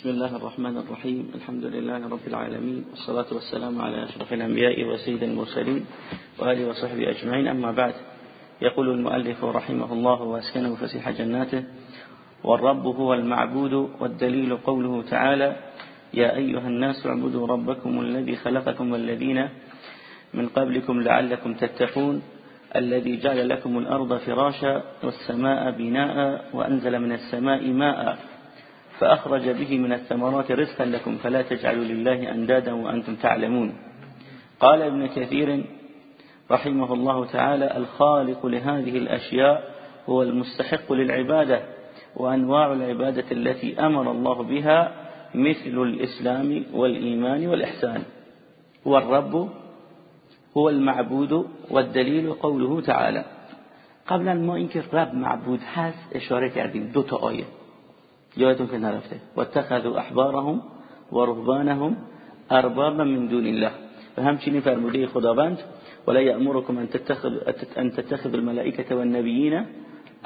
بسم الله الرحمن الرحيم. الحمد لله رب العالمين. والصلاة والسلام على أشرف الأنبياء وسيد المرسلين وآله وصحبه أجمعين. أما بعد يقول المؤلف رحمه الله وأسكنه فسيح جناته والرب هو المعبود والدليل قوله تعالى يا أيها الناس اعبدوا ربكم الذي خلقكم والذين من قبلكم لعلكم تتقون الذي جعل لكم الأرض فراشا والسماء بناء وأنزل من السماء ماء. فأخرج به من الثمرات رزقا لكم فلا تجعلوا لله أندادا وأنتم تعلمون. قال ابن كثير رحمه الله تعالى الخالق لهذه الأشياء هو المستحق للعبادة وأنواع العبادة التي أمر الله بها مثل الإسلام والإيمان والإحسان. والرب هو المعبود والدليل قوله تعالى. قبلا ما اینکه رب معبود هست إشارة کردیم. دو آیه. یادتون که نرفته واتخذوا أحبارهم و رهبانهم أربابا من دون الله. و همچنین فرموده خداوند؟ ولا يأمركم أن تتخذ أن تتخذ الملائكة والنبيين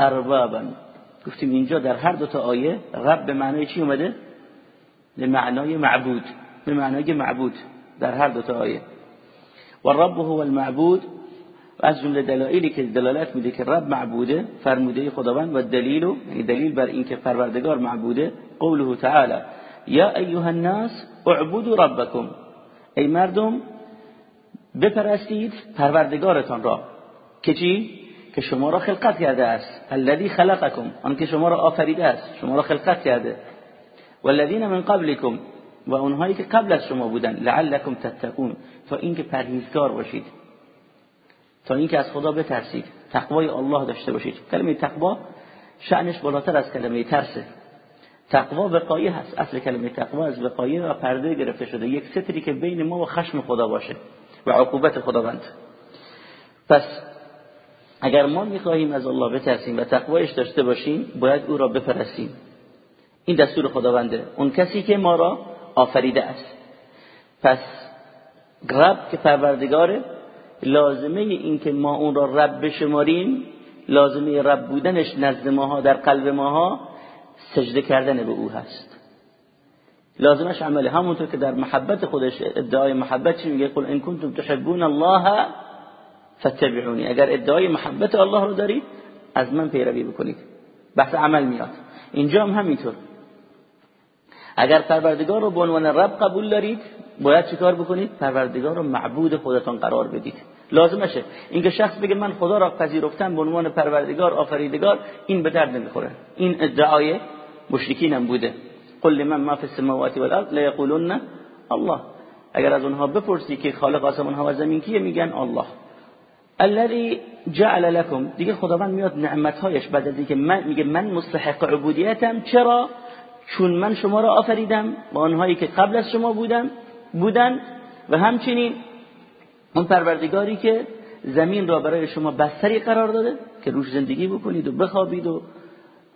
أربابا. گفتیم اینجا در هر دو تا آیه رب به معنای چی اومده؟ به معنای معبود. به معنای معبود. در هر دو تا آیه. و هو المعبود و از جمله دلایلی که دلالت میده که رب معبوده فرموده خداوند و دلیل یعنی دلیل بر اینکه پروردگار معبوده قوله تعالی یا ایها الناس اعبدوا ربکم ای مردم بپرستید پروردگارتان را. که چی؟ که شما را خلقت کرده است. الذي خلقکم. آن که شما را آفریده است. شما را خلقت کرده. والذین من قبلكم و اونهایی که قبل از شما بودن لعلکم تتقون. تا اینکه پرهیزگار باشید. تا اینکه از خدا بترسید. تقوای الله داشته باشید. کلمه تقوا شأنش بالاتر از کلمه ترسه تقوا وقایه هست. اصل کلمه تقوا از وقایه و پرده گرفته شده. یک ستری که بین ما و خشم خدا باشه و عقوبت خداوند. پس اگر ما می‌خواهیم از الله بترسیم و تقوایش داشته باشیم باید او را بپرسیم این دستور خداونده. اون کسی که ما را آفریده است. پس رب که پروردگاره لازمه این که ما اون را رب بشماریم. لازمه رب بودنش نزد ماها در قلب ماها سجده کردن به او هست. لازمش عمله. همونطور که در محبت خودش ادعای محبت چی میگه؟ قل ان کنتم تحبون الله فاتبعونی. اگر ادعای محبت الله رو دارید از من پیروی بکنید. بحث عمل میاد. اینجا هم همینطور. اگر پروردگار رو به عنوان رب قبول دارید باید چیکار بکنید پروردگار رو معبود خودتان قرار بدید. لازمشه. اینکه شخص بگه من خدا را پذیرفتم به عنوان پروردگار آفریدگار این به درد نمی‌خوره. این ادعای مشرکین بوده. قل لمن ما فی السماوات والارض لا یقولون الله. اگر از اونها بپرسی که خالق آسمان ها و زمین کیه میگن الله. الذي جعل لكم دیگه خداوند میاد نعمتهایش بعد از اینکه من میگه من مستحق عبودیتم. چرا؟ چون من شما را آفریدم. با آنهایی که قبل از شما بودن بودن و همچنین اون پروردگاری که زمین را برای شما بستری قرار داده که روش زندگی بکنید و بخوابید و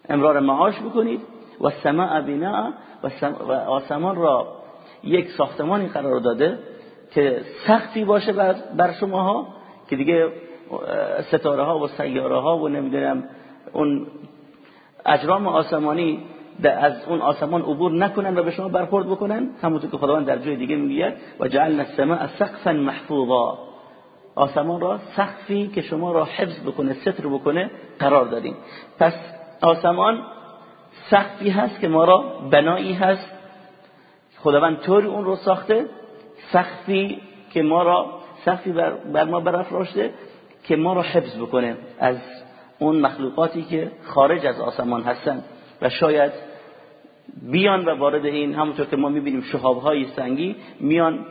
امرار معاش بکنید. و سماع بنا و آسمان را یک ساختمانی قرار داده که سختی باشه بر, بر شماها که دیگه ستاره ها و سیاره ها و نمی‌دونم اون اجرام آسمانی از اون آسمان عبور نکنن و به شما برخورد بکنن همونطور که خداوند در جای دیگه میگه و جعلنا السماء سقفا محفوظا. آسمان را سقفی که شما را حفظ بکنه ستر بکنه قرار دادیم. پس آسمان سقفی هست که ما را بنایی هست. خداوند طوری اون رو ساخته سقفی که ما را سقفی بر, بر ما برافراشته که ما را حفظ بکنه از اون مخلوقاتی که خارج از آسمان هستن. و شاید بیان و وارد این همونطور که ما می‌بینیم شهابهای سنگی میان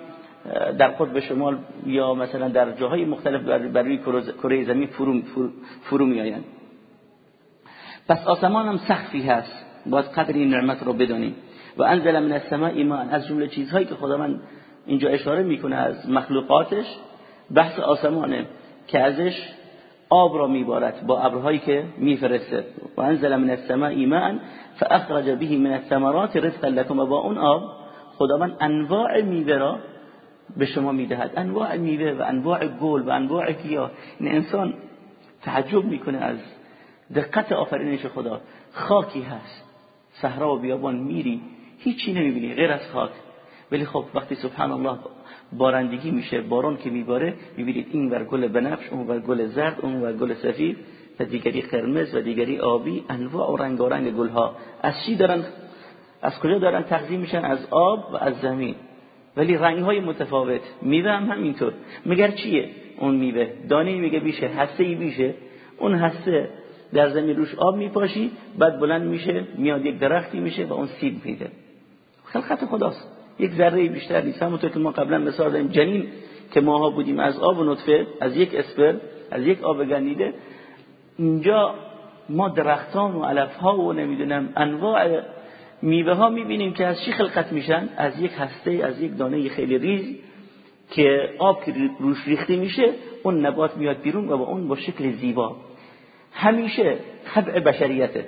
در قطب شمال یا مثلا در جاهای مختلف بر روی کره زمین فرو, فرو, میآیند. پس آسمان هم سخفی هست. باید قدر این نعمت رو بدانیم. و انزل من السماء ایمان از جمله چیزهایی که خداوند اینجا اشاره می‌کنه از مخلوقاتش بحث آسمانه که ازش آب را میبارد با ابرهایی که میفرسته. و انزل من السماء ماء فاخرج به من الثمرات رزقا لكم با اون آب خداوند انواع میوه را به شما می‌دهد. انواع میوه و انواع گل و انواع گیاه. این انسان تعجب می‌کنه از دقت آفرینش خدا. خاکی هست. صحرا و بیابان میری. هیچی نمی‌بینی. غیر از خاک. ولی خب وقتی سبحان الله بارندگی میشه باران که میباره می‌بینید این ور گل بنفش اون ور گل زرد اون ور گل سفید و دیگری قرمز و دیگری آبی انواع و رنگارنگ گل ها از چی دارن؟ از کجا دارن تقسیم میشن؟ از آب و از زمین. ولی رنگ های متفاوت. میوه هم همینطور. مگر چیه اون میوه؟ دانه میگه بیشه هسته ای بیشه. اون هسته در زمین روش آب میپاشی بعد بلند میشه میاد یک درختی میشه و اون سیب میده. خلقت خداست. یک ذره بیشتر نیست. همونطور که ما قبلا مثال داریم جنین که ماها بودیم. از آب و نطفه از یک اسپر از یک آب گندیده اینجا ما درختان و علف ها و نمی‌دونم انواع میوه ها می‌بینیم که از چی خلقت میشن؟ از یک هسته از یک دانه خیلی ریز که آب که روش ریخته میشه اون نبات میاد بیرون و با اون با شکل زیبا. همیشه طبع بشریته.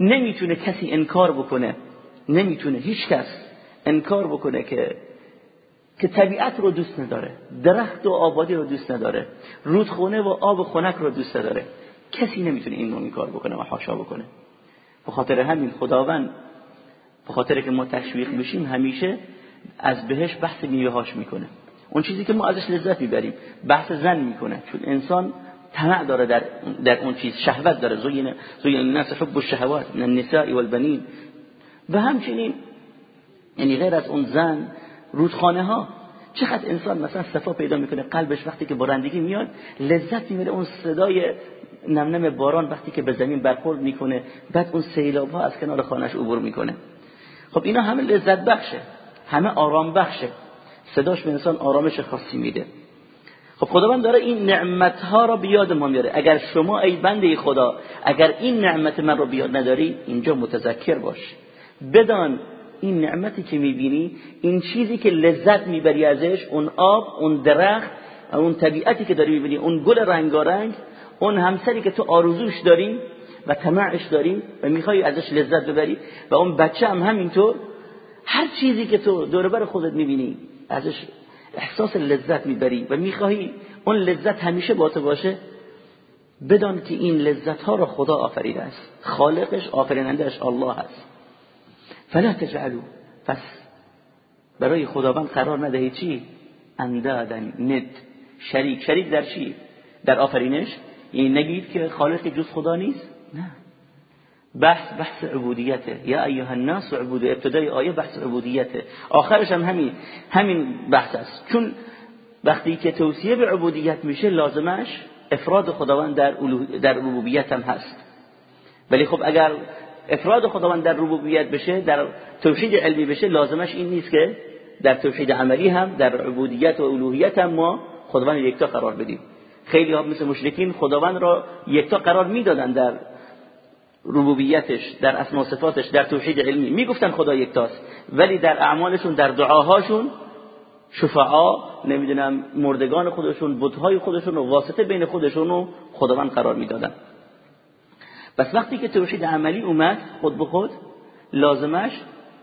نمی‌تونه کسی انکار بکنه. نمی‌تونه هیچ کس انکار بکنه که که طبیعت رو دوست نداره درخت و آبادی رو دوست نداره رودخونه و آب خنک رو دوست نداره. کسی نمی‌تونه این رو کار بکنه و حاشا بکنه. به خاطر همین خداوند به خاطر که ما تشویق بشیم همیشه از بهش بحث میوهاش می‌کنه. اون چیزی که ما ازش لذت می‌بریم بحث زن می‌کنه. چون انسان طمع داره در, در اون چیز شهوت داره. زوین زوین الناس حب الشهوات من النساء والبنین. و همچنین یعنی غیر از اون زن رودخانه ها چقدر انسان مثلا صفا پیدا می‌کنه؟ قلبش وقتی که بارندگی میاد لذت می‌بره اون صدای نمنم باران وقتی که به زمین برخورد می‌کنه. بعد اون سیلاب ها از کنار خانش عبور می‌کنه. خب اینا همه لذت بخشه. همه آرام بخشه. صداش به انسان آرامش خاصی میده. خب خداوند داره این نعمت ها رو بیاد ما میاره. اگر شما ای بنده خدا اگر این نعمت من رو بیاد نداری اینجا متذکر باش. بدان این نعمتی که می‌بینی این چیزی که لذت می‌بری ازش اون آب اون درخت اون طبیعتی که داری می‌بینی اون گل رنگارنگ اون همسری که تو آرزوش داری و طمعش داری و می‌خوای ازش لذت ببری و اون بچه هم همینطور هر چیزی که تو دوربر خودت می‌بینی ازش احساس لذت می‌بری و می‌خوای اون لذت همیشه با تو باشه بدان که این لذت ها رو خدا آفریده است. خالقش آفرینندهش الله است. فلا تجعلوا. پس برای خداوند قرار ندهی چی؟ اندادن ند شریک. شریک در چی؟ در آفرینش؟ یعنی نگید که خالق جز خدا نیست؟ نه. بحث بحث عبودیته. یا ایها الناس عبود ابتدای آیه بحث عبودیته. آخرش هم همین همین بحث است. چون وقتی که توصیه به عبودیت میشه لازمش افراد خداوند در در ربوبیت هم هست. ولی خب اگر افراد خداوند در ربوبیت بشه در توحید علمی بشه لازمش این نیست که در توحید عملی هم در عبودیت و الوهیت هم ما خداوند یکتا قرار بدیم. خیلی ها مثل مشرکین خداوند را یکتا قرار می‌دادن در ربوبیتش در اسما صفاتش در توحید علمی. می‌گفتن خدا یکتاست ولی در اعمالشون در دعاهاشون شفعا نمی‌دونم مردگان خودشون بتهای خودشون و واسطه بین خودشون و خداوند قرار می‌دادن. پس وقتی که توحید عملی اومد خود به خود لازمش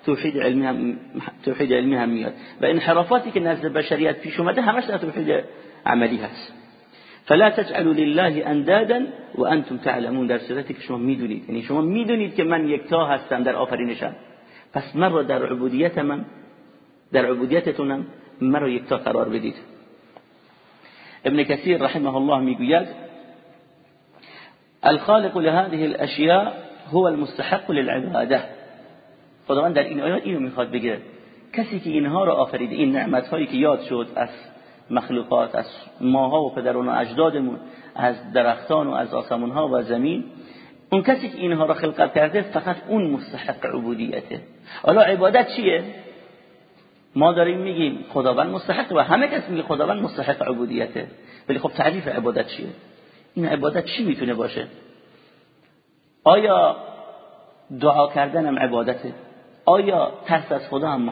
توحید علمی هم توحید علمی هم میاد. و انحرافاتی که نزد بشریت پیش اومده همش در توحید عملی هست. فلا تجعلوا لله اندادا وانتم تعلمون. در صورتی که شما می‌دونید. یعنی شما می‌دونید که من یکتا هستم در آفرینشم. پس من را در عبودیت من در عبودیتتونم من را یکتا قرار بدید. ابن کثیر رحمه الله می‌گوید الخالق لهذه الاشیاء هو المستحق للعباده خداوند در این آیات اینو می‌خواد بگه. کسی که اینها را آفریده این نعمت هایی که یاد شد از مخلوقات از ماها و پدران و اجدادمون از درختان و از آسمون ها و زمین اون کسی که اینها را خلقت کرده فقط اون مستحق عبودیته. حالا عبادت چیه؟ ما داریم میگیم خداوند مستحق و همه کس میگه خداوند مستحق عبودیته. ولی خب تعریف عبادت چیه؟ این عبادت چی می‌تونه باشه؟ آیا دعا کردن عبادته؟ آیا ترس از خدا هم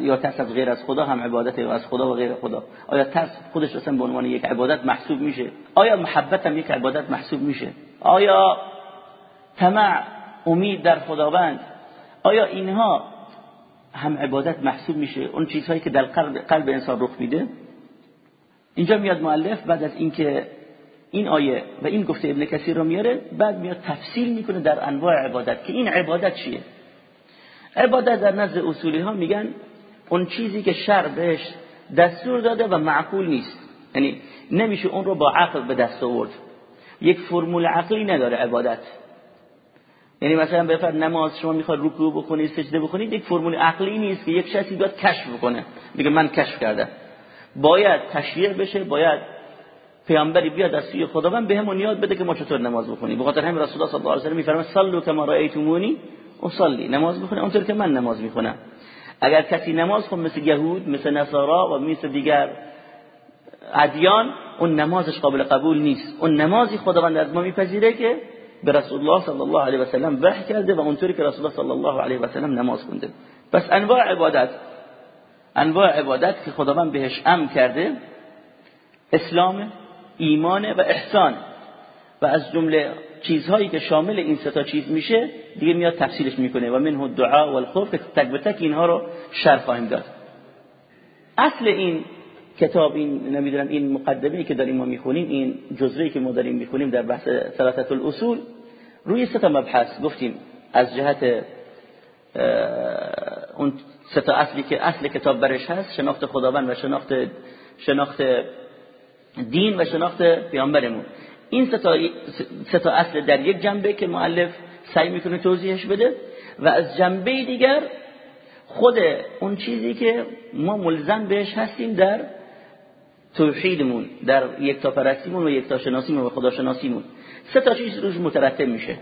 یا ترس از غیر از خدا هم عبادته یا از خدا و غیر خدا؟ آیا ترس خودش اصلا به عنوان یک عبادت محسوب میشه؟ آیا محبت هم یک عبادت محسوب میشه؟ آیا طمع امید در خداوند؟ آیا اینها هم عبادت محسوب میشه؟ اون چیزهایی که در قلب, قلب انسان رخ میده؟ اینجا میاد مؤلف بعد از اینکه این آیه و این گفته ابن کثیر رو میاره بعد میاد تفصیل می‌کنه در انواع عبادت که این عبادت چیه؟ عبادت در نزد اصولی ها میگن اون چیزی که شر بهش دستور داده و معقول نیست. یعنی نمیشه اون رو با عقل به دست آورد. یک فرمول عقلی نداره عبادت. یعنی مثلا بفر نماز شما می‌خواد رکوع بکنید سجده بکنید یک فرمول عقلی نیست که یک شخصی بیاد کشف بکنه. میگه من کشف کردم. باید تشریع بشه باید پیامبری بیاد از سوی خداوند بهمون یاد بده که ما چطور نماز بخونیم. بخاطر همین رسول الله صلی الله علیه و سلم میفرمه صلوا کما رأیتمونی اصلی. نماز بخونه اونطور که من نماز می‌خونم. اگر کسی نماز خون مثل یهود مثل نصارا و مثل دیگر ادیان اون نمازش قابل قبول نیست. اون نمازی خداوند از ما میپذیره که به رسول الله صلی الله علیه و سلم وحی کرده و اونطوری که رسول الله صلی الله علیه و سلم نماز خونده. پس انواع عبادت انواع عبادت که خداوند بهش امر کرده اسلام ایمان و احسان. و از جمله چیزهایی که شامل این سه تا چیز میشه دیگه میاد تفصیلش می‌کنه. و منه دعا و الخوف که تک به تک اینها رو شرح خواهیم داد. اصل این کتاب این نمی‌دونم این مقدمه که داریم ما می‌خونیم این جزوه که ما داریم می‌خونیم در بحث ثلاثه الاصول روی سه تا مبحث گفتیم از جهت اون سه تا اصلی که اصل کتاب برش هست شناخت خداوند و شناخت شناخت دین و شناخت پیامبرمون. این سه تا اصل در یک جنبه که مؤلف سعی می‌کنه توضیحش بده و از جنبه دیگر خود اون چیزی که ما ملزم بهش هستیم در توحیدمون در یک تا پرستیمون و یک تا شناسیمون و خدا شناسیمون سه تا چیز روش مترتب میشه.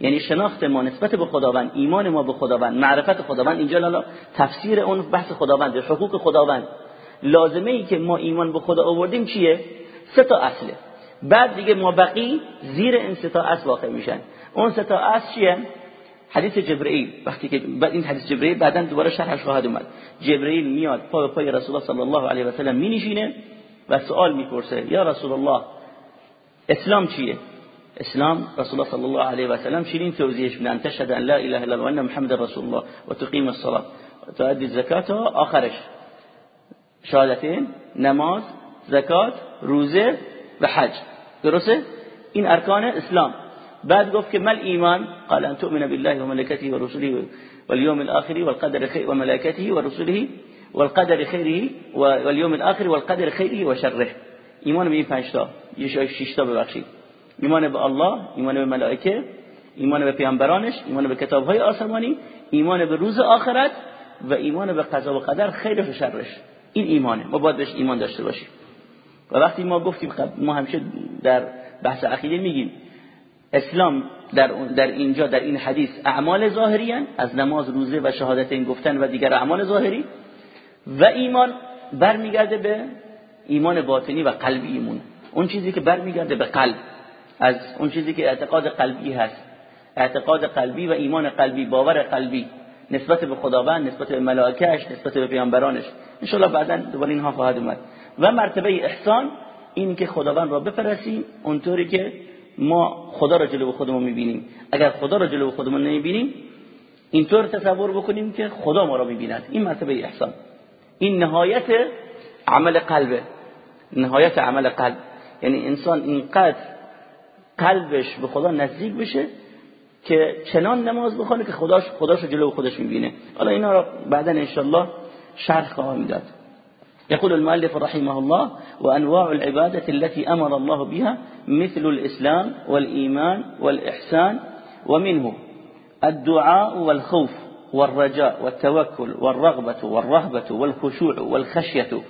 یعنی شناخت ما نسبت به خداوند ایمان ما به خداوند معرفت خداوند. اینجا لالا تفسیر اون بحث خداوند حقوق خداوند. لازمه ای که ما ایمان به خدا آوردیم چیه؟ سه تا اصله. بعد دیگه ما بقی زیر این سه تا اصل واقع میشن. اون سه تا اصل چیه؟ حدیث جبرئیل. وقتی که بعد این حدیث جبرئیل بعدا دوباره شرحش خواهد اومد. جبرئیل میاد پا به پای رسول الله صلی الله علیه و سلم می و سوال می‌پرسه یا رسول الله اسلام چیه؟ اسلام رسول الله صلی الله علیه و سلم چنین توضیحش میدن تشهد ان لا اله الا الله و محمد رسول الله و تقیم الصلاه و تؤدي الزکات آخرش. شهادتین نماز زکات روزه و حج. درسته؟ این ارکان اسلام. بعد گفت که مل ایمان قال ان تؤمن بالله وملائكته ورسله واليوم الاخر والقدر خير وملائكته ورسله والقدر خيره واليوم الاخر والقدر خيره وشره ایمان به این تا. یه شش تا ببخشید. ایمان به الله ایمان به ملائکه ایمان به پیامبرانش ایمان به کتابهای آسمانی ایمان به روز آخرت و ایمان به قضا و قدر خیرش و شرش. این ایمانه. ما باید بهش ایمان داشته باشیم. و وقتی ما گفتیم خب ما همیشه در بحث عقیده میگیم اسلام در, در اینجا در این حدیث اعمال ظاهری از نماز روزه و شهادت این گفتن و دیگر اعمال ظاهری. و ایمان برمیگرده به ایمان باطنی و قلبی ایمون. اون چیزی که برمیگرده به قلب. از اون چیزی که اعتقاد قلبی هست. اعتقاد قلبی و ایمان قلبی باور قلبی. نسبت به خداوند نسبت به ملائکهش نسبت به پیامبرانش. ان بعدا دوباره اینها خواهد اومد. و مرتبه احسان این که خداوند را بپرسیم اونطوری که ما خدا را جلو خودمون می‌بینیم. اگر خدا را جلو خودمون نمی‌بینیم اینطور تصور بکنیم که خدا ما را می‌بیند. این مرتبه احسان. این نهایت عمل قلبه. نهایت عمل قلب. یعنی انسان اینقدر قلبش به خدا نزدیک بشه که چنان نماز بخونه که خداش خداش رو جلو خودش می‌بینه. حالا اینا رو بعدا انشالله شرح خواهم داد. يقول المؤلف رحمه الله وأنواع العبادة التي أمر الله بها مثل الإسلام والإيمان والإحسان ومنه الدعاء والخوف والرجاء والتوكل والرغبة والرهبة والخشوع والخشية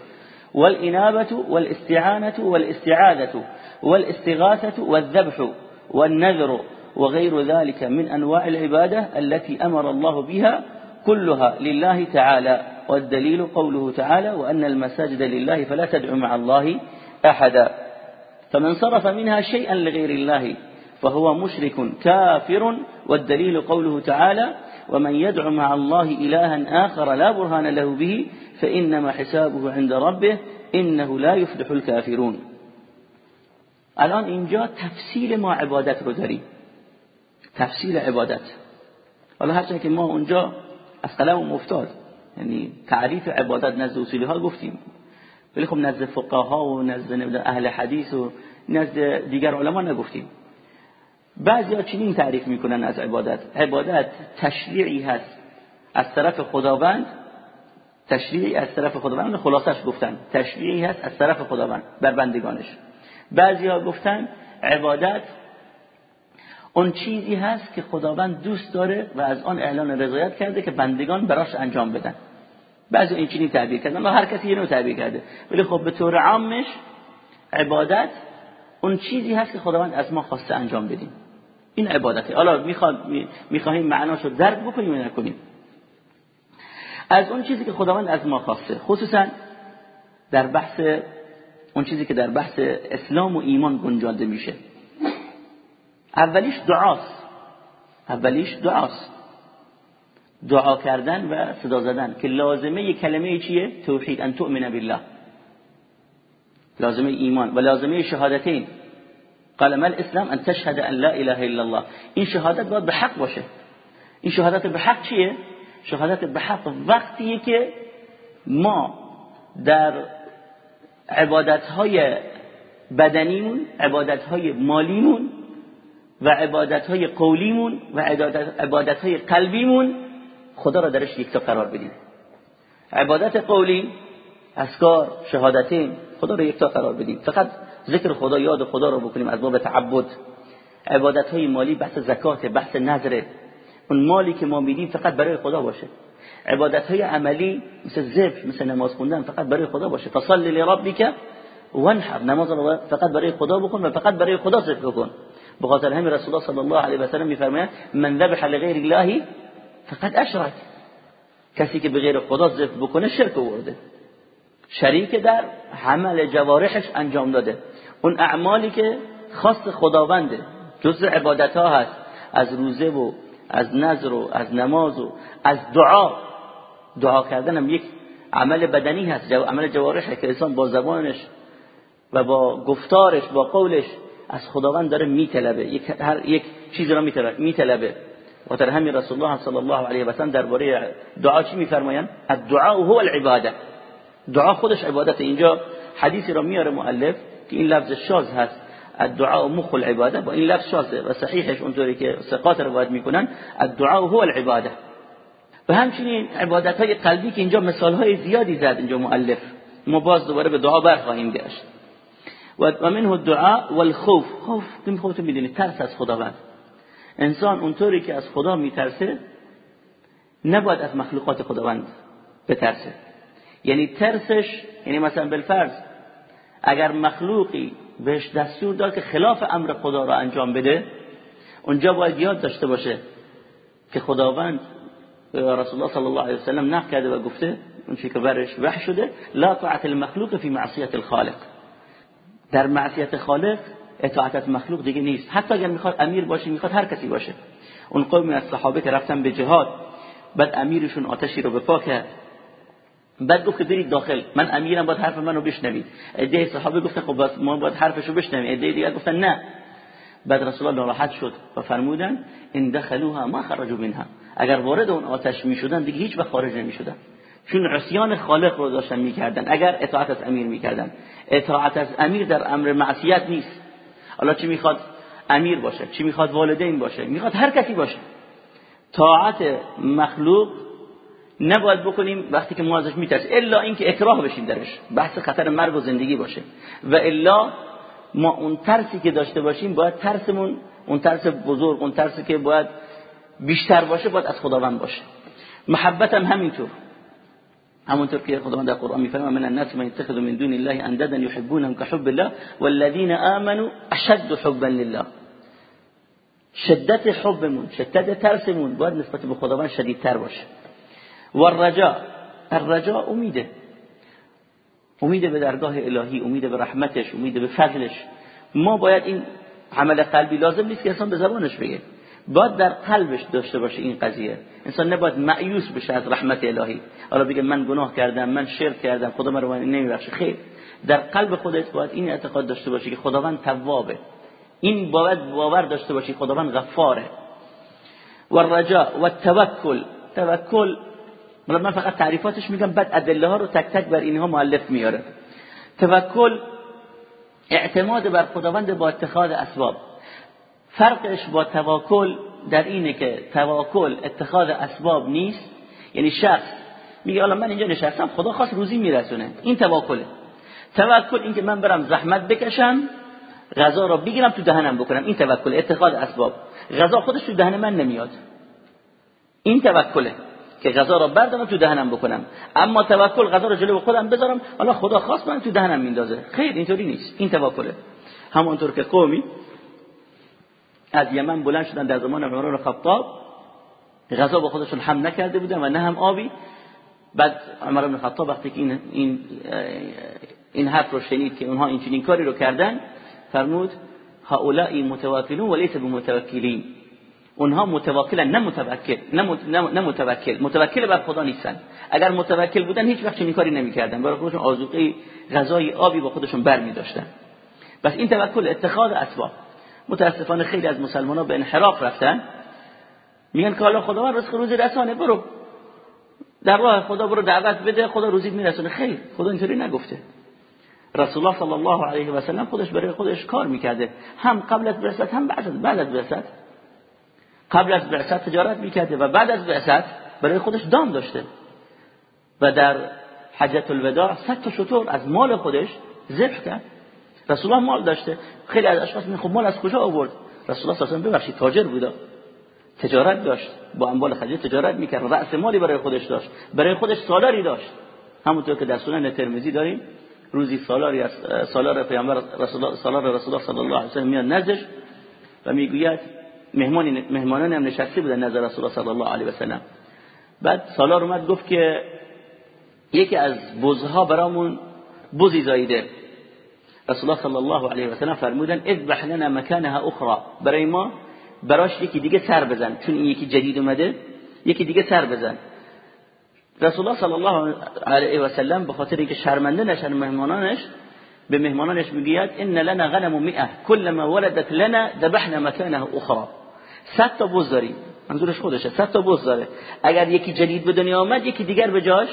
والإنابة والاستعانة والاستعاذة والاستغاثة والذبح والنذر وغير ذلك من أنواع العبادة التي أمر الله بها كلها لله تعالى والدليل قوله تعالى وأن المساجد لله فلا تدع مع الله أحدا فمن صرف منها شيئا لغير الله فهو مشرك كافر والدليل قوله تعالى ومن يدع مع الله إلها آخر لا برهان له به فإنما حسابه عند ربه إنه لا يفلح الكافرون الآن اینجا تفصیل ما عبادت رو تفصیل عبادت. حالا هرچند که ما اونجا از قلم مفتاد یعنی تعریف عبادت نزد اصولی ها گفتیم. ولی خب نزد فقها و نزد اهل حدیث و نزد دیگر علما نگفتیم. بعضی ها چنین تعریف می‌کنن از عبادت. عبادت تشریعی هست. از طرف خداوند تشریعی از طرف خداوند خلاصش گفتن. تشریعی هست از طرف خداوند بر بندگانش. بعضی ها گفتن عبادت اون چیزی هست که خداوند دوست داره و از آن اعلان رضایت کرده که بندگان براش انجام بدن. بعضی این تعبیر کردن. هر کسی نوع تعبیر کرده. ولی خب به طور عامش عبادت اون چیزی هست که خداوند از ما خواسته انجام بدیم. این عبادته. حالا می‌خواهیم معناشو درک بکنیم و نکنیم. از اون چیزی که خداوند از ما خواسته. خصوصا در بحث اون چیزی که در بحث اسلام و ایمان گنجانده میشه. اولیش دعاست. اولیش دعاست. دعا کردن و صدا زدن. که لازمه کلمه چیه؟ توحید. ان تؤمن بالله. لازمه ایمان و لازمه شهادتین. قال ما الاسلام ان تشهد ان لا اله الا الله. این شهادت باید به حق باشه. این شهادت به حق چیه؟ شهادت به حق وقتیه که ما در عبادتهای بدنیمون عبادتهای مالیمون و عبادتهای قولیمون و عبادتهای قلبیمون خدا را درش یکتا قرار بدیم. عبادت قولی اسکار شهادتین خدا را یکتا قرار بدیم. فقط ذکر خدا یاد خدا رو بکنیم از باب تعبد. عبادت های مالی بحث زکات بحث نظره اون مالی که ما میدیم فقط برای خدا باشه. عبادت های عملی مثل ذبح مثل نماز خوندن فقط برای خدا باشه. فصل لربک وانحر. نماز فقط برای خدا بکن و فقط برای خدا ذبح بکن بخاطر همین رسول الله صلی الله علیه و سلم میفرماید من ذبح لغیر الله فقط اشرک. کسی که به غیر خدا ذبح بکنه شرک آورده. شریک در عمل جوارحش انجام داده. اون اعمالی که خاص خداونده جز عبادت ها هست از روزه و از نظر و از نماز و از دعا. دعا کردن هم یک عمل بدنی هست عمل جوارح که انسان با زبانش و با گفتارش با قولش از خداوند داره میطلبه. یک هر یک چیزی را میطلبه میطلبه. و در همین رسول الله صلی الله علیه و سلم درباره دعا چی میفرمایند؟ الدعاء هو العباده دعا خودش عبادت اینجا حدیثی را میاره مؤلف که این لفظ شاذ هست. الدعاء مخ العباده با این لفظ شاذه و صحیحش اونطوری که ثقات روایت می‌کنن. الدعاء هو العباده و همچنین عبادت های قلبی که اینجا مثال های زیادی زد اینجا مؤلف. ما باز دوباره به دعا برخواهیم گشت. و منه الدعاء والخوف. خوف که خودتون می‌دونید ترس از خداوند. انسان اونطوری که از خدا میترسه نباید از مخلوقات خداوند بترسه. یعنی ترسش یعنی مثلا بالفرض اگر مخلوقی بهش دستور داد که خلاف امر خدا را انجام بده اونجا باید یاد داشته باشه که خداوند رسول الله صلی الله علیه وسلم نقل کرده و گفته اون که برش وحی شده لا طاعت المخلوق فی معصیت الخالق. در معصیت خالق اطاعت از مخلوق دیگه نیست. حتی اگر می‌خواد امیر باشه می‌خواد هر کسی باشه. اون قومی از صحابه که رفتن به جهاد بعد امیرشون آتشی رو به پا کرد. بعد گفت برید داخل. من امیرم باید حرف منو بشنوید. ایده صحابه گفتن خب ما باید حرفشو بشنویم. ایده دیگه گفتن نه. بعد رسول الله ناراحت شد و فرمودن ان دخلوها ما خرجوا منها. اگر وارد اون آتش می‌شدن دیگه هیچ وقت خارج نمی‌شدن. چون عصیان خالق رو داشتن می‌کردن اگر اطاعت از امیر می‌کردن. اطاعت از امیر در امر معصیت نیست. حالا چی می‌خواد امیر باشه؟ چی می‌خواد والدین باشه؟ می‌خواد هر کسی باشه. طاعت مخلوق نباید بکنیم وقتی که ما ازش میترسیم. الا اینکه اکراه بشیم درش. بحث خطر مرگ و زندگی باشه. و الا ما اون ترسی که داشته باشیم باید ترسمون اون ترس بزرگ اون ترسی که باید بیشتر باشه باید از خداوند باشه. محبت هم همینطور. همونطور که خداوند در قرآن میفرما من الناس من يتخذ من دون الله اندادا يحبونهم كحب الله والذين آمنوا اشد حبا لله. شدت حبمون شدت ترسمون باید نسبت به خداوند شدیدتر باشه. و الرجاء الرجاء امیده امید به درگاه الهی امید به رحمتش امید به فضلش. ما باید این عمل قلبی لازم نیست که انسان به زبانش بگه. باید در قلبش داشته باشه این قضیه. انسان نباید معیوس بشه از رحمت الهی. حالا بگه من گناه کردم من شرک کردم خدا من رو نمیبخشه. خیر. در قلب خودت باید این اعتقاد داشته باشی که خداوند توابه. این باید باور داشته باشی خداوند غفاره. و الرجاء و التوکل توکل من فقط تعریفاتش میگم بعد ادله ها رو تک تک بر اینها مؤلف میاره. توکل اعتماد بر خداوند با اتخاذ اسباب. فرقش با توکل در اینه که توکل اتخاذ اسباب نیست. یعنی شخص میگه حالا من اینجا نشستم خدا خواست روزی میرسونه. این توکله. توکل اینکه من برم زحمت بکشم غذا را بگیرم تو دهنم بکنم. این توکل اتخاذ اسباب. غذا خودش تو دهن من نمیاد. این توکله که غذا را بردارم تو دهنم بکنم. اما توکل غذا را جلو خودم بذارم حالا خدا خواست من تو دهنم میندازه. خیر اینطوری نیست. این توکله. همونطور که قومی از یمن بلند شدن در زمان عمر خطاب غذا با خودشون هم نکرده بودن و نه هم آبی. بعد عمر بن خطاب وقتی که این این این حرف رو شنید که اونها این چنین کاری رو کردن فرمود هؤلاء متواکلون وليس بمتوکلین. اونها متواکلن نه متوکل نه متوکل. متوکل بر خدا نیستن. اگر متوکل بودن هیچ وقت چنین کاری نمی‌کردن. برای خودشون آذوقه غذای آبی با خودشون برمی داشتن بس این توکل اتخاذ اسباب متاسفانه خیلی از مسلمان ها به انحراف رفتن. میگن که حالا خدا رزق روزی رسانه برو. در راه خدا برو دعوت بده خدا روزی میرسونه خیر خدا اینطوری نگفته. رسول الله صلی الله علیه و سلم خودش برای خودش کار می‌کرده. هم قبل از بعثت هم بعد از بعد از بعثت. قبل از بعثت تجارت می‌کرده و بعد از بعثت برای خودش دام داشته. و در حجت الوداع صد تا شطور از مال خودش ذبح کرد. رسول الله مال داشته. خیلی از اشخاص می خب مال از کجا آورد؟ رسول الله صلی و تاجر بوده تجارت داشت. با اموال خدیجه تجارت می‌کرد. رأس مالی برای خودش داشت. برای خودش سالاری داشت. همونطور که در سنن ترمذی داریم روزی سالاری از سالار پیامبر رسول الله سالار رسول الله صلی الله علیه و سلم میاد نزدش و می‌گوید مهمانی مهمانان هم نشسته بودن نزد رسول الله صلی الله علیه و سلم. بعد سالار اومد گفت که یکی از بزها برامون بزی زایده رسول الله صلی الله علیه و سلم فرمودن اذبح لنا مكانها اخرى برای ما براش یکی دیگه سر بزن. چون این یکی جدید اومده یکی دیگه سر بزن. رسول الله صلی الله علیه و سلم به خاطر اینکه شرمنده نشن مهمانانش به مهمانانش می‌گوید ان لنا غنم 100 كلما ولدت لنا ذبحنا مكانها اخرى 100 تا بز داریم. منظورش خودشه. 100 تا بز داره. اگر یکی جدید به دنیا آمد یکی دیگر به جاش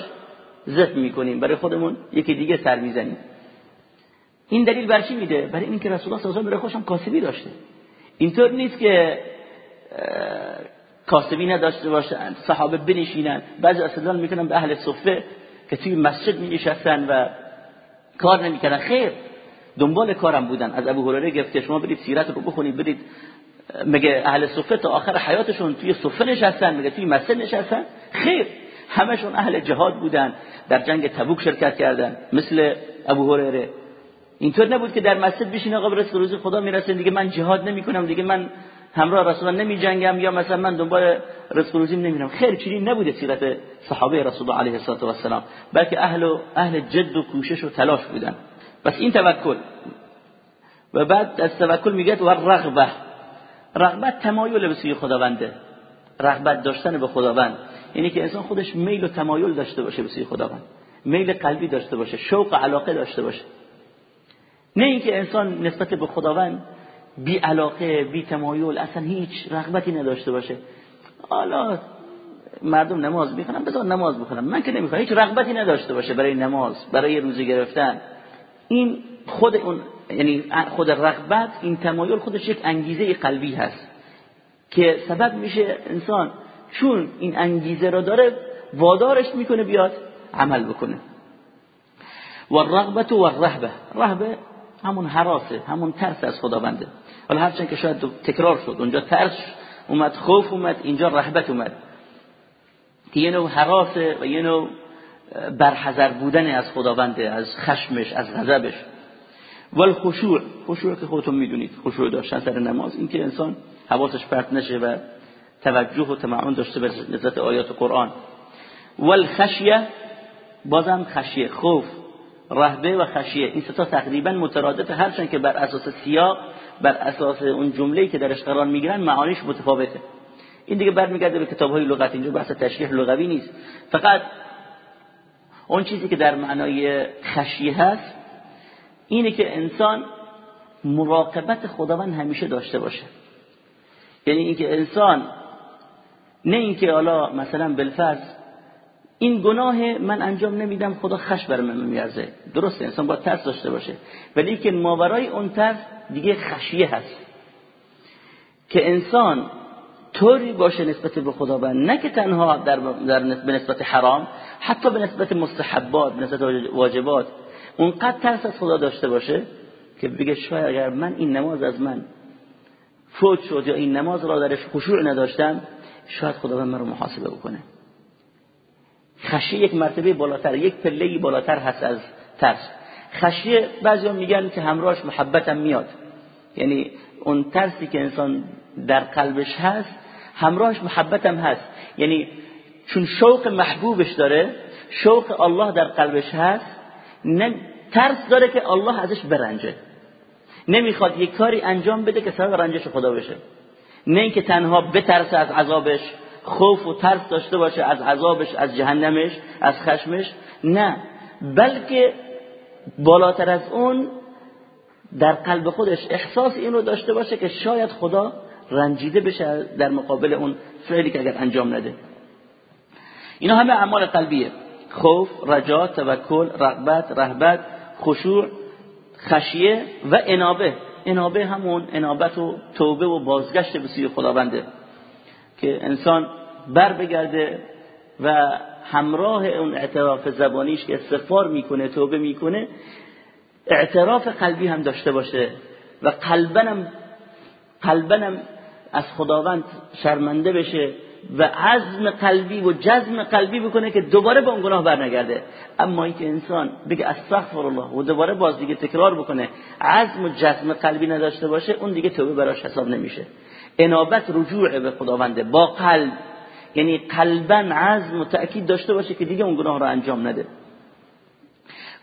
ذبح می‌کنیم. برای خودمون یکی دیگه سر می‌زنیم. این دلیل بر چی میده؟ برای اینکه رسول الله صلی الله علیه و خوشم کاسبی داشته. اینطور نیست که کاسبی نداشته باشن صحابه بنشینن. بعضی استدلال می‌کنن به اهل صفه که توی مسجد می نشستن و کار نمی‌کردن. خیر دنبال کارم بودن. از ابو هریره گفت شما برید سیرت رو بخونید برید مگه اهل صفه تا آخر حیاتشون توی صفه نشستن مگه توی مسجد نشستن؟ خیر همشون اهل جهاد بودن. در جنگ تبوک شرکت کردن مثل ابو هریره اینطور نبود که در مسجد بشین آقا برس روز خدا می‌رسه دیگه من جهاد نمی‌کنم. دیگه من همراه رسول الله نمی جنگم یا مثلا من دنبال رزق روزیم نمیرم. خیر چنین نبوده سیرت صحابه رسول الله علیه الصلاه و السلام بلکه اهل اهل جد و کوشش و تلاش بودن. بس این توکل. و بعد از توکل میگه و رغبه رغبت تمایل به سوی خداونده. رغبت داشتن به خداوند. یعنی که انسان خودش میل و تمایل داشته باشه به سوی خداوند. میل قلبی داشته باشه. شوق و علاقه داشته باشه. نه اینکه انسان نسبت به خداوند بی علاقه بی تمایل اصلا هیچ رغبتی نداشته باشه. حالا مردم نماز می‌خونن بذار نماز بخونن من که نمی‌خوام هیچ رغبتی نداشته باشه برای نماز برای روزه گرفتن. این خود اون یعنی خود رغبت این تمایل خودش یک انگیزه قلبی هست که سبب میشه انسان چون این انگیزه را داره وادارش می‌کنه بیاد عمل بکنه. و الرغبت و الرهبه رهبه همون حراسه همون ترس از خداونده. حالا هرچند که شاید تکرار شد اونجا ترس اومد خوف اومد اینجا رهبت اومد. که یه نوع حراسه و یه نوع برحضر بودن از خداونده از خشمش از غضبش. ول خشوع خشوع که خودتون می‌دونید خشوع داشتن سر نماز. اینکه انسان حواسش پرت نشه و توجه و تمعن داشته به نسبت آیات قرآن. ول خشیه بازم خشیه خوف. رهبه و خشیه. این ستا تقریبا مترادف هرچند که بر اساس سیاق بر اساس اون جمله‌ای که درش قرار می‌گیرن معانیش متفاوته. این دیگه برمیگرده به کتاب‌های لغت. اینجا بحث تشریح لغوی نیست. فقط اون چیزی که در معنای خشیه هست اینه که انسان مراقبت خداوند همیشه داشته باشه. یعنی اینکه انسان نه اینکه حالا مثلا بالفرض این گناه من انجام نمیدم خدا خش بر من میارزه. درسته انسان باید ترس داشته باشه. ولی که ماورای اون ترس دیگه خشیه هست. که انسان طوری باشه نسبت به خداوند نه که تنها در, در به نسبت حرام حتی به نسبت مستحبات به نسبت واجبات. اونقدر ترس از خدا داشته باشه که بگه شاید اگر من این نماز از من فوت شد یا این نماز را درش خشوع نداشتم شاید خداوند من رو محاسبه بکنه. خشیه یک مرتبه بالاتر یک پله بالاتر هست از ترس. خشیه بعضی میگن که همراهش محبتم میاد. یعنی اون ترسی که انسان در قلبش هست همراهش محبتم هست. یعنی چون شوق محبوبش داره شوق الله در قلبش هست نه ترس داره که الله ازش برنجه. نمی‌خواد یک کاری انجام بده که سبب رنجش خدا بشه. نه اینکه تنها بترسه از عذابش. خوف و ترس داشته باشه از عذابش از جهنمش از خشمش. نه. بلکه بالاتر از اون در قلب خودش احساس این رو داشته باشه که شاید خدا رنجیده بشه در مقابل اون فعلی که اگر انجام نده. اینا همه اعمال قلبیه. خوف، رجا، توکل، رغبت، رهبت، خشوع، خشیه و انابه. انابه همون انابت و توبه و بازگشت به سوی خداونده. که انسان بر بگرده و همراه اون اعتراف زبانیش که استغفار می‌کنه توبه می‌کنه اعتراف قلبی هم داشته باشه و قلبنم قلبنم از خداوند شرمنده بشه و عزم قلبی و جزم قلبی بکنه که دوباره به اون گناه برنگرده. اما اینکه انسان بگه استغفر الله و دوباره باز دیگه تکرار بکنه عزم و جزم قلبی نداشته باشه اون دیگه توبه براش حساب نمیشه. انابت رجوع به خداونده با قلب. یعنی قلبا عزم و تأکید داشته باشه که دیگه اون گناه رو انجام نده.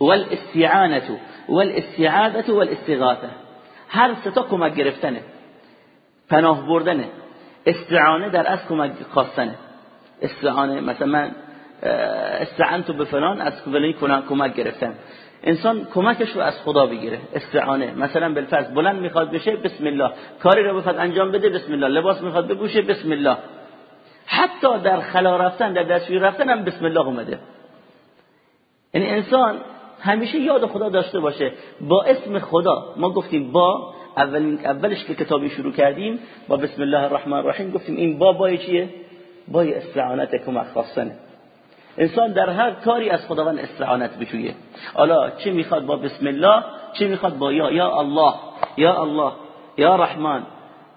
والاستعانه والاستعاده والاستغاثه هر ستا کمک گرفتنه. پناه بردنه. استعانه در از کمک خواستنه. استعانه مثلا من استعنتو به فلان از فلانی کمک گرفتم. انسان کمکش رو از خدا بگیره استعانه. مثلا بالفرض بلند می‌خواد بشه بسم الله کاری رو بخواد انجام بده بسم الله لباس می‌خواد بپوشه بسم الله حتی در خلا رفتن در دستشویی رفتن هم بسم الله اومده. یعنی انسان همیشه یاد خدا داشته باشه. با اسم خدا. ما گفتیم با اولین اولش که کتابی شروع کردیم با بسم الله الرحمن الرحیم گفتیم این با بای چیه؟ بای استعانت کمک خواستنه. انسان در هر کاری از خداوند استعانت بجویه. حالا چه می‌خواد با بسم الله؟ چه می‌خواد با یا یا الله یا الله یا رحمان؟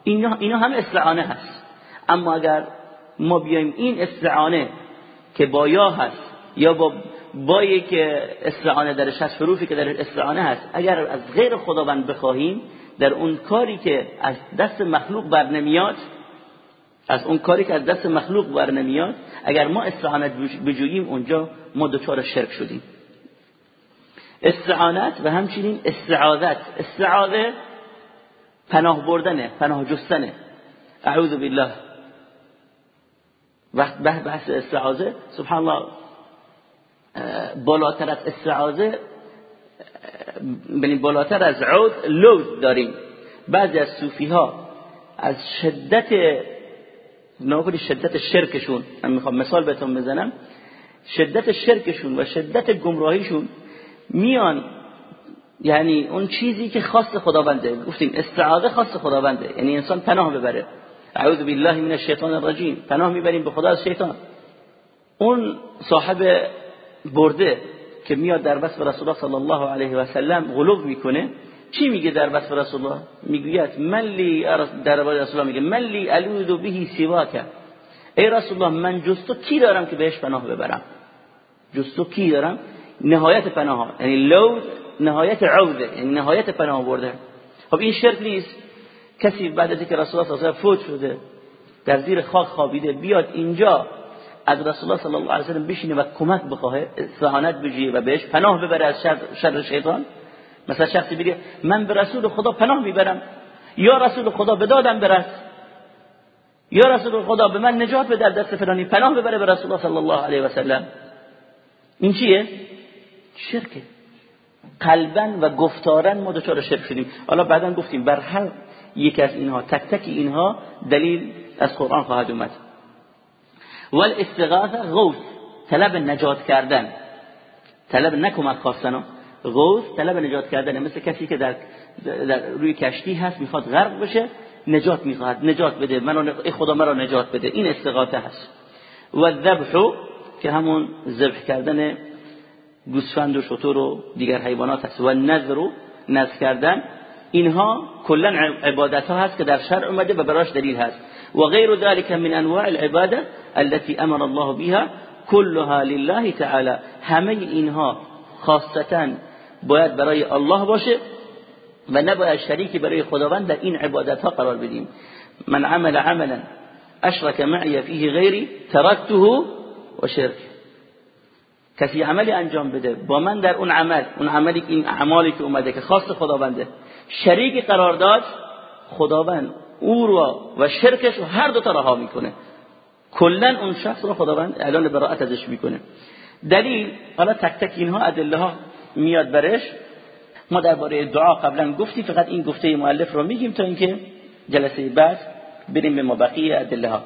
اینا, اینا هم استعانه هست. اما اگر ما بیایم این استعانه که با یا هست یا با بایی که استعانه درش هست حروفی که در استعانه هست اگر از غیر خداوند بخواهیم در اون کاری که از دست مخلوق بر نمیاد از اون کاری که از دست مخلوق بر نمیاد اگر ما استعانت بجوییم اونجا ما دچار شرک شدیم. استعانت و همچنین استعاذت. استعاذه پناه بردنه پناه جستنه. اعوذ بالله. وقت بحث استعاذه سبحان الله بالاتر از استعاذه بنی بالاتر از عود لوز داریم. بعضی از صوفی ها از شدت ناکنی شدت شرکشون. من می‌خوام مثال بهتون بزنم. شدت شرکشون و شدت گمراهیشون میان یعنی اون چیزی که خاص خداونده. گفتیم استعاده خاص خداونده. یعنی انسان پناه ببره. اعوذ بالله من الشیطان الرجیم. پناه می‌بریم به خدا از شیطان. اون صاحب برده که میاد در وصف رسول الله صلی الله علیه و سلم غلوب می‌کنه چی میگه در وصف رسول الله می‌گوید من لی در رسول الله میگه من لی الوذ به سواک. ای رسول الله من جستو کی دارم که بهش پناه ببرم؟ جستو کی دارم؟ نهایت پناه یعنی لو نهایت عوده یعنی نهایت پناه برده خب این شرط نیست. کسی بعد از اینکه رسول الله صلی الله علیه و فوت شده در زیر خاک خوابیده بیاد اینجا از رسول الله صلی الله علیه و سلم بشینه و کمک بخواه استعانت بجیه و بهش پناه ببره از شر, شر شیطان؟ مثلا شخصی بگه من به رسول خدا پناه می‌برم. یا رسول خدا به دادم برس. یا رسول خدا به من نجات بده دست فلانی پناه ببره به رسول الله صلی الله علیه و سلم. این چیه؟ شرکه. قلبا و گفتارا ما دچار شرک شدیم. حالا بعدا گفتیم بر هر یک از اینها تک تک اینها دلیل از قرآن خواهد اومد. والاستغاثه غوث طلب نجات کردن. طلب نکمک خواستن. غوث طلب نجات کردن مثل کسی که در, در روی کشتی هست می‌خواد غرق بشه نجات می‌خواهد نجات بده ای خدا مرا نجات بده این استغاثه هست. و الذبح که همون ذبح کردن گوسفند و شتر و دیگر حیوانات هست. و نذر و نذر کردن اینها کلا عبادت ها هست که در شرع اومده و براش دلیل هست. و غیر ذلك من انواع العباده التي امر الله بها كلها لله تعالی. همه اینها خاصتا باید برای الله باشه و نباید شریکی برای خداوند در این عبادت ها قرار بدیم. من عمل عملا اشرك معي فيه غیری ترکته و شرک. کسی عملی انجام بده با من در اون عمل اون عملی این اعمالی که اومده که خاص خداونده شریک قرار داد خداوند او رو و شرکش رو هر دو تا رها می‌کنه. کلا اون شخص رو خداوند اعلان براءت ازش می‌کنه. دلیل حالا تک تک اینها ادله ها میاد برش. ما درباره دعا قبلا گفتی فقط این گفته مؤلف رو میگیم تا اینکه جلسه بعد بریم به مبقی ادله ها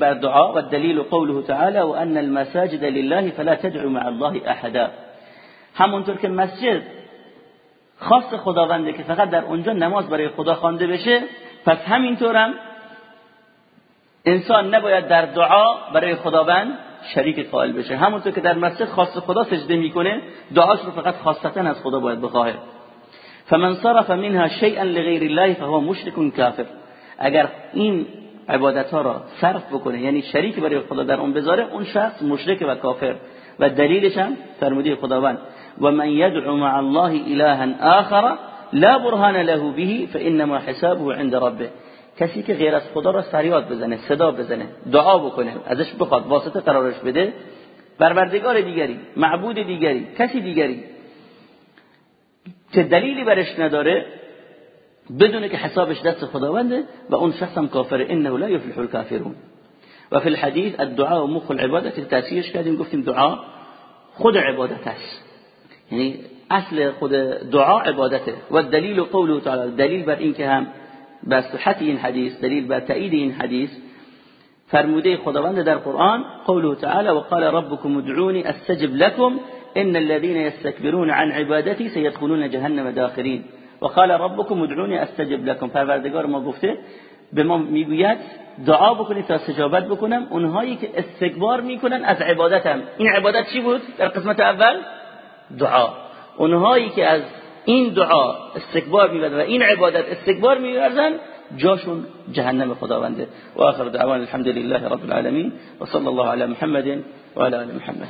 بر دعاء والدليل قوله تعالى وأن المساجد لله فلا تدعو مع الله أحدا. همونطور که مسجد خاص خداونده که فقط در اونجا نماز برای خدا خوانده بشه پس همینطورم انسان نباید در دعا برای خداوند شریک قائل بشه. همونطور که در مسجد خاص خدا سجده می‌کنه دعاش رو فقط خاصتا از خدا باید بخواه فمن صرف منها شيئا لغير الله فهو مشرك كافر اگر این عبادت ها را صرف بکنه یعنی شریک برای خدا در اون بذاره اون شخص مشرک و کافر. و دلیلش هم فرموده خداوند و من يدعو مع الله الها آخر لا برهان له به فانما حسابه عند ربه. کسی که غیر از خدا را سریات بزنه صدا بزنه دعا بکنه ازش بخواد واسطه قرارش بده پروردگار دیگری معبود دیگری کسی دیگری که دلیلی برش نداره بدون که حسابش دست خداونده و اون شخص هم کافره انه لا يفلح الكافرون و فی الحديث الدعاء مخ العبادة تأثیرش کردیم گفتیم دعا خود عبادت است. یعنی اصل خود دعا عبادته. و دلیل قوله تعالی دلیل بر این که هم بر صحت این حدیث دلیل بر تایید این حدیث فرموده خداوند در قرآن قوله تعالی وقال ربكم ادعوني استجب لكم ان الذين يستكبرون عن عبادتي سيدخلون جهنم داخرين. وقال ربكم ادعوني استجب لكم. پروردگار ما گفته به ما می‌گوید دعا بکنید تا استجابت بکنم. اونهایی که استکبار می‌کنن از عبادتم. این عبادت چی بود؟ در قسمت اول دعا. اونهایی که از این دعا استکبار می‌برن و این عبادت استکبار می‌برن جاشون جهنم خداونده. و آخر دعوان الحمد لله رب العالمين و صلی الله علی محمد و علی محمد.